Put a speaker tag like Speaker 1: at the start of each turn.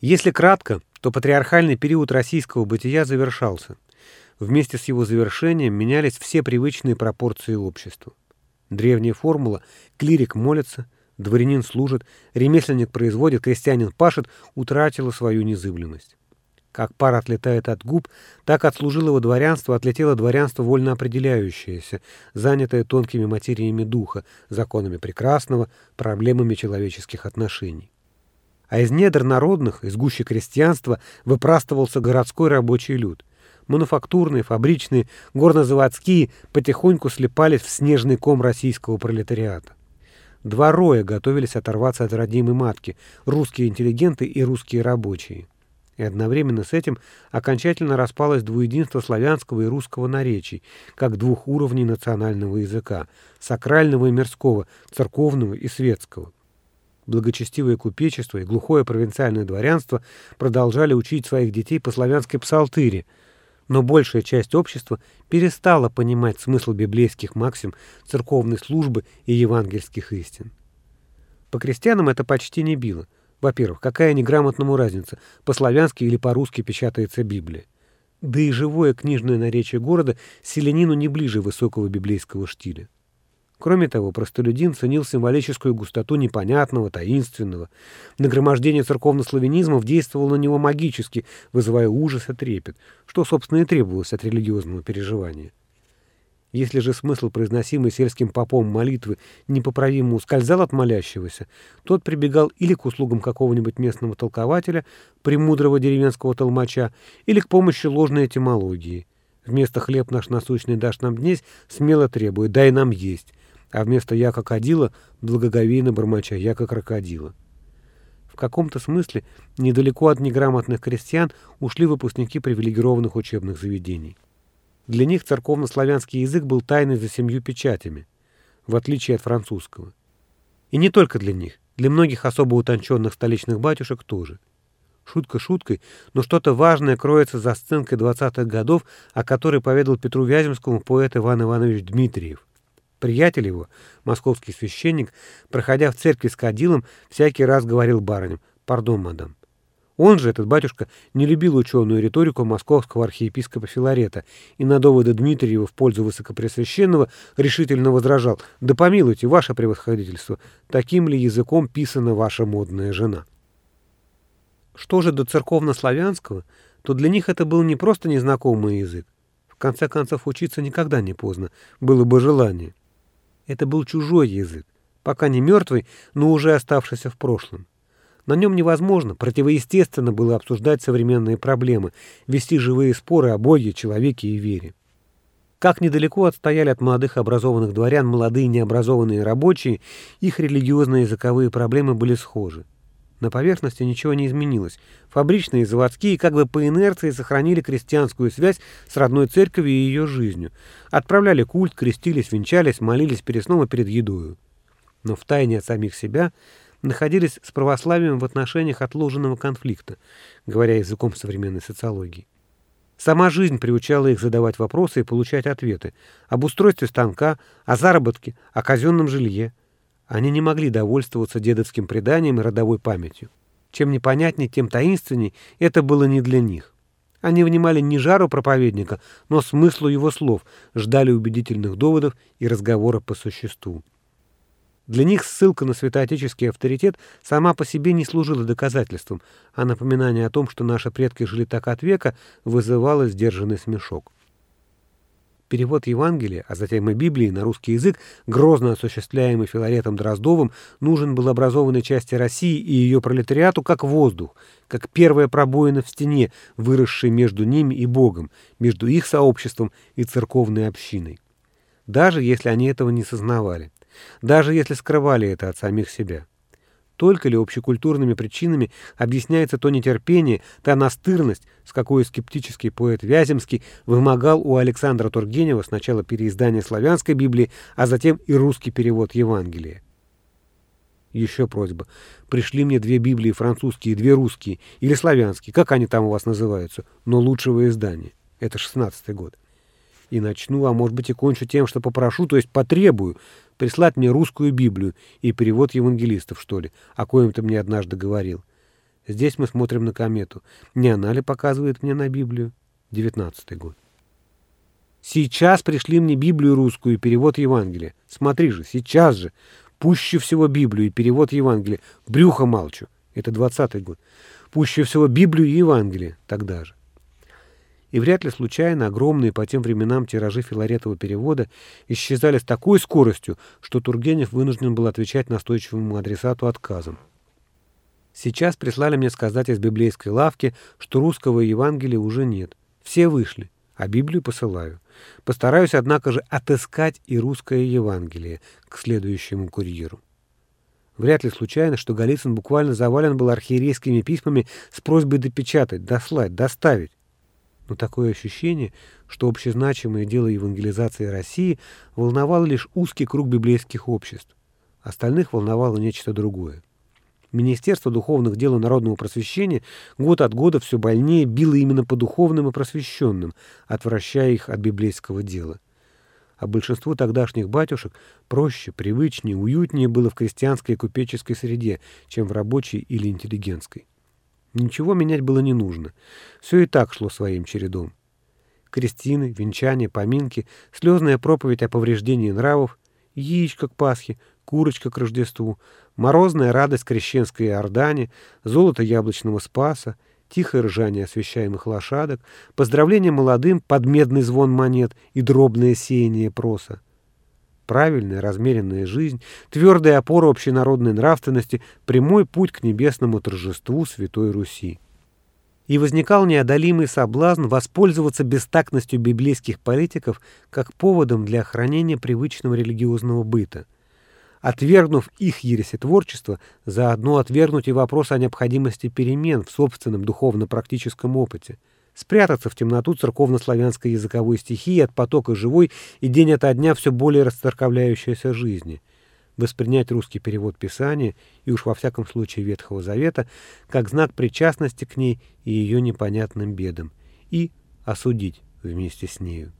Speaker 1: Если кратко, то патриархальный период российского бытия завершался. Вместе с его завершением менялись все привычные пропорции общества. Древняя формула «клирик молится», «дворянин служит», «ремесленник производит», «крестьянин пашет» утратила свою незыблемость. Как пар отлетает от губ, так от служилого дворянства отлетело дворянство вольно определяющееся, занятое тонкими материями духа, законами прекрасного, проблемами человеческих отношений. А из недр народных, из гуще крестьянства, выпрастывался городской рабочий люд. Мануфактурные, фабричные, горнозаводские потихоньку слепались в снежный ком российского пролетариата. Два роя готовились оторваться от родимой матки – русские интеллигенты и русские рабочие. И одновременно с этим окончательно распалось двуединство славянского и русского наречий, как двух уровней национального языка – сакрального и мирского, церковного и светского. Благочестивое купечество и глухое провинциальное дворянство продолжали учить своих детей по славянской псалтыре, но большая часть общества перестала понимать смысл библейских максим, церковной службы и евангельских истин. По крестьянам это почти не било. Во-первых, какая неграмотному разница, по-славянски или по-русски печатается Библия? Да и живое книжное наречие города селянину не ближе высокого библейского штиля. Кроме того, простолюдин ценил символическую густоту непонятного, таинственного. Нагромождение церковно-славянизмов действовало на него магически, вызывая ужас и трепет, что, собственно, и требовалось от религиозного переживания. Если же смысл произносимой сельским попом молитвы непоправимо ускользал от молящегося, тот прибегал или к услугам какого-нибудь местного толкователя, премудрого деревенского толмача, или к помощи ложной этимологии. Вместо «хлеб наш насущный дашь нам днесь» смело требует «дай нам есть», а вместо «яко кадила» благоговейно бормоча «яко крокодила». В каком-то смысле недалеко от неграмотных крестьян ушли выпускники привилегированных учебных заведений. Для них церковно-славянский язык был тайной за семью печатями, в отличие от французского. И не только для них, для многих особо утонченных столичных батюшек тоже. Шутка шуткой, но что-то важное кроется за сценкой 20-х годов, о которой поведал Петру Вяземскому поэт Иван Иванович Дмитриев. Приятель его, московский священник, проходя в церкви с кадилом, всякий раз говорил барыням «Пардон, мадам». Он же, этот батюшка, не любил ученую риторику московского архиепископа Филарета и на доводы Дмитриева в пользу высокопресвященного решительно возражал «Да помилуйте, ваше превосходительство, таким ли языком писана ваша модная жена?» Что же до церковно-славянского, то для них это был не просто незнакомый язык. В конце концов, учиться никогда не поздно, было бы желание. Это был чужой язык, пока не мертвый, но уже оставшийся в прошлом. На нем невозможно, противоестественно было обсуждать современные проблемы, вести живые споры о Боге, человеке и вере. Как недалеко отстояли от молодых образованных дворян молодые необразованные рабочие, их религиозные языковые проблемы были схожи. На поверхности ничего не изменилось. Фабричные и заводские как бы по инерции сохранили крестьянскую связь с родной церковью и ее жизнью. Отправляли культ, крестились, венчались, молились перед сном и перед едою. Но в тайне от самих себя находились с православием в отношениях отложенного конфликта, говоря языком современной социологии. Сама жизнь приучала их задавать вопросы и получать ответы об устройстве станка, о заработке, о казенном жилье. Они не могли довольствоваться дедовским преданием и родовой памятью. Чем непонятней, тем таинственней это было не для них. Они внимали не жару проповедника, но смыслу его слов, ждали убедительных доводов и разговора по существу. Для них ссылка на святоотеческий авторитет сама по себе не служила доказательством, а напоминание о том, что наши предки жили так от века, вызывало сдержанный смешок. Перевод Евангелия, а затем и Библии на русский язык, грозно осуществляемый Филаретом Дроздовым, нужен был образованной части России и ее пролетариату как воздух, как первая пробоина в стене, выросшей между ними и Богом, между их сообществом и церковной общиной. Даже если они этого не сознавали, даже если скрывали это от самих себя. Только ли общекультурными причинами объясняется то нетерпение, та настырность, с какой скептический поэт Вяземский вымогал у Александра Тургенева сначала переиздание славянской Библии, а затем и русский перевод Евангелия. Еще просьба. Пришли мне две Библии, французские две русские, или славянские, как они там у вас называются, но лучшего издания. Это шестнадцатый год. И начну, а может быть и кончу тем, что попрошу, то есть потребую, прислать мне русскую Библию и перевод евангелистов, что ли, о коем ты мне однажды говорил. Здесь мы смотрим на комету. Не она ли показывает мне на Библию? Девятнадцатый год. Сейчас пришли мне Библию русскую и перевод Евангелия. Смотри же, сейчас же. Пуще всего Библию и перевод Евангелия. Брюхо молчу. Это двадцатый год. Пуще всего Библию и Евангелие. Тогда же. И вряд ли случайно огромные по тем временам тиражи Филаретова перевода исчезали с такой скоростью, что Тургенев вынужден был отвечать настойчивому адресату отказом. Сейчас прислали мне сказать из библейской лавки, что русского Евангелия уже нет. Все вышли, а Библию посылаю. Постараюсь, однако же, отыскать и русское Евангелие к следующему курьеру. Вряд ли случайно, что Голицын буквально завален был архиерейскими письмами с просьбой допечатать, дослать, доставить. Но такое ощущение, что общезначимое дело евангелизации России волновало лишь узкий круг библейских обществ. Остальных волновало нечто другое. Министерство духовных дел и народного просвещения год от года все больнее било именно по духовным и просвещенным, отвращая их от библейского дела. А большинству тогдашних батюшек проще, привычнее, уютнее было в крестьянской и купеческой среде, чем в рабочей или интеллигентской. Ничего менять было не нужно. Все и так шло своим чередом. Крестины, венчания, поминки, слезная проповедь о повреждении нравов, яичко к Пасхе, курочка к Рождеству, морозная радость крещенской Иордане, золото яблочного спаса, тихое ржание освещаемых лошадок, поздравление молодым под медный звон монет и дробное сеяние проса. Правильная, размеренная жизнь, твердая опора общенародной нравственности, прямой путь к небесному торжеству Святой Руси. И возникал неодолимый соблазн воспользоваться бестактностью библейских политиков как поводом для охранения привычного религиозного быта – Отвергнув их ересетворчество, заодно отвергнуть и вопрос о необходимости перемен в собственном духовно-практическом опыте. Спрятаться в темноту церковно-славянской языковой стихии от потока живой и день ото дня все более расцерковляющейся жизни. Воспринять русский перевод Писания, и уж во всяком случае Ветхого Завета, как знак причастности к ней и ее непонятным бедам, и осудить вместе с нею.